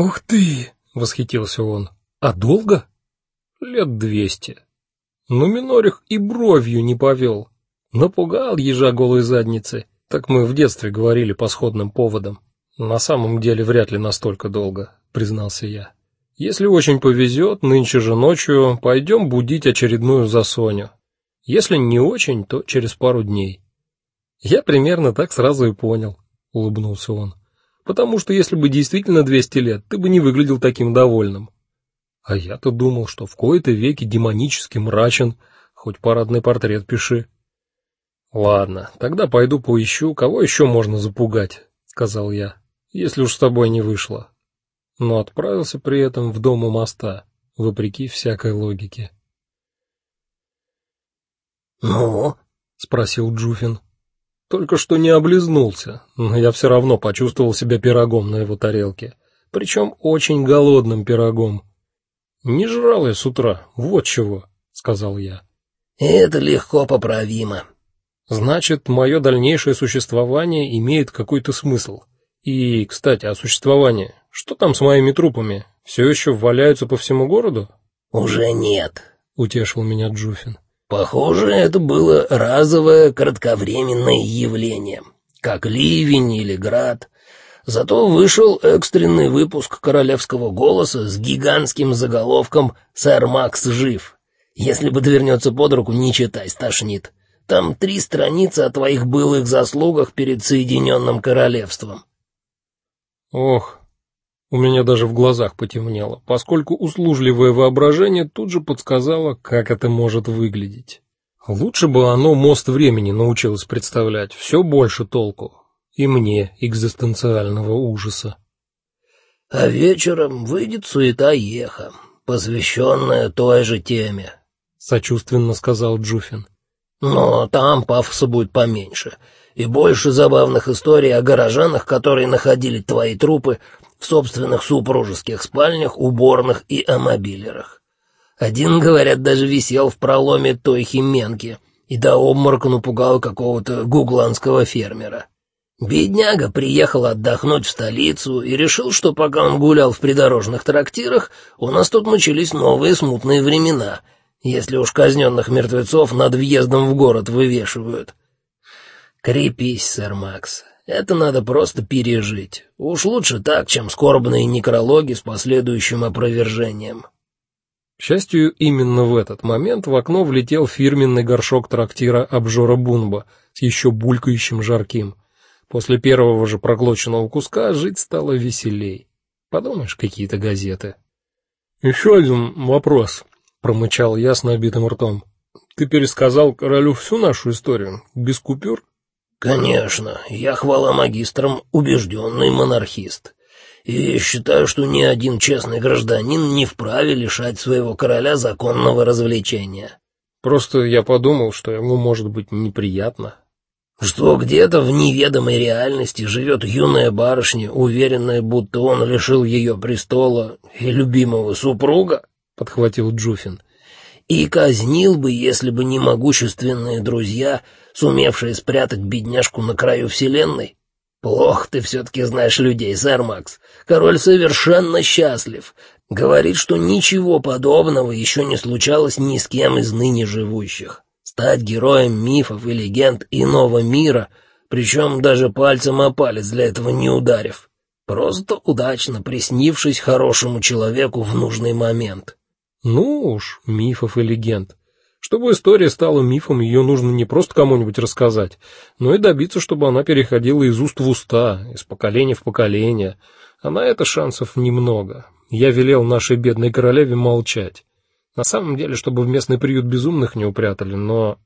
Ух ты, восхитился он. А долго? Лет двести. Но Минорих и бровью не повел. Напугал ежа голой задницы. Так мы в детстве говорили по сходным поводам. На самом деле вряд ли настолько долго, признался я. Если очень повезет, нынче же ночью пойдем будить очередную засоню. Если не очень, то через пару дней. Я примерно так сразу и понял, улыбнулся он. Потому что если бы действительно 200 лет, ты бы не выглядел таким довольным. А я-то думал, что в кои-то веки демонически мрачен, хоть парадный портрет пиши. Ладно, тогда пойду поищу, кого еще можно запугать, сказал я. Если уж с тобой не вышло но отправился при этом в дом у моста, вопреки всякой логике. "Ну?" спросил Джуфин. Только что не облизнулся, но я все равно почувствовал себя пирогом на его тарелке, причем очень голодным пирогом. Не жрал я с утра, вот чего, сказал я. Это легко поправимо. Значит, мое дальнейшее существование имеет какой-то смысл. И, кстати, о существовании. Что там с моими трупами? Все еще валяются по всему городу? Уже нет, утешил меня Джуфин. Похоже, это было разовое кратковременное явление, как ливень или град. Зато вышел экстренный выпуск Королевского голоса с гигантским заголовком «Сэр Макс жив». Если бы довернется под руку, не читай, стошнит. Там три страницы о твоих былых заслугах перед Соединенным Королевством. Ох, у меня даже в глазах потемнело, поскольку услужливое воображение тут же подсказало, как это может выглядеть. Лучше бы оно мост времени научилось представлять, все больше толку. И мне экзистенциального ужаса. А вечером выйдет суета еха, посвященная той же теме, сочувственно сказал Джуфин. Но там пафоса будет поменьше и больше забавных историй о горожанах, которые находили твои трупы в собственных супружеских спальнях, уборных и амобилерах. Один, говорят, даже висел в проломе той хименки и до обморока напугал какого-то гугланского фермера. Бедняга приехал отдохнуть в столицу и решил, что пока он гулял в придорожных трактирах, у нас тут начались новые смутные времена, если уж казненных мертвецов над въездом в город вывешивают. Крепись, сэр Макс, это надо просто пережить. Уж лучше так, чем скорбные некрологи с последующим опровержением. К счастью, именно в этот момент в окно влетел фирменный горшок трактира Обжора Бунба с еще булькающим жарким. После первого же проглоченного куска жить стало веселей. Подумаешь, какие-то газеты. Еще один вопрос, промычал я с набитым ртом. Ты пересказал королю всю нашу историю без купюр? Конечно, я хвала магистрам убежденный монархист. И считаю, что ни один честный гражданин не вправе лишать своего короля законного развлечения. Просто я подумал, что ему может быть неприятно. Что где-то в неведомой реальности живет юная барышня, уверенная, будто он лишил ее престола и любимого супруга, подхватил Джуфин и казнил бы, если бы не могущественные друзья, сумевшие спрятать бедняжку на краю вселенной. Плохо ты все-таки знаешь людей, сэр Макс. Король совершенно счастлив. Говорит, что ничего подобного еще не случалось ни с кем из ныне живущих. Стать героем мифов и легенд иного мира, причем даже пальцем о палец для этого не ударив. Просто удачно приснившись хорошему человеку в нужный момент. Ну уж, мифов и легенд. Чтобы история стала мифом, ее нужно не просто кому-нибудь рассказать, но и добиться, чтобы она переходила из уст в уста, из поколения в поколение. А на это шансов немного. Я велел нашей бедной королеве молчать. На самом деле, чтобы в местный приют безумных не упрятали, но